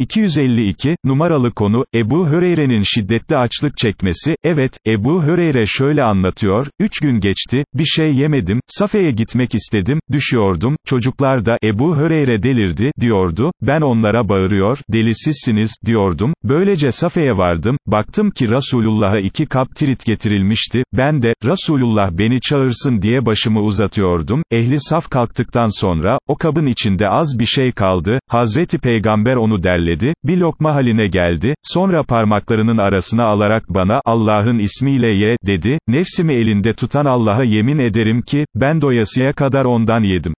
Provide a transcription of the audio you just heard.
252, numaralı konu, Ebu Höreyre'nin şiddetli açlık çekmesi, evet, Ebu Höreyre şöyle anlatıyor, üç gün geçti, bir şey yemedim, Safe'ye gitmek istedim, düşüyordum, çocuklar da, Ebu Höreyre delirdi, diyordu, ben onlara bağırıyor, delisizsiniz, diyordum, böylece Safe'ye vardım, baktım ki Resulullah'a iki kap tirit getirilmişti, ben de, Resulullah beni çağırsın diye başımı uzatıyordum, ehli saf kalktıktan sonra, o kabın içinde az bir şey kaldı, Hazreti Peygamber onu derledi, bir lokma haline geldi, sonra parmaklarının arasına alarak bana, Allah'ın ismiyle ye, dedi, nefsimi elinde tutan Allah'a yemin ederim ki, ben doyasıya kadar ondan yedim.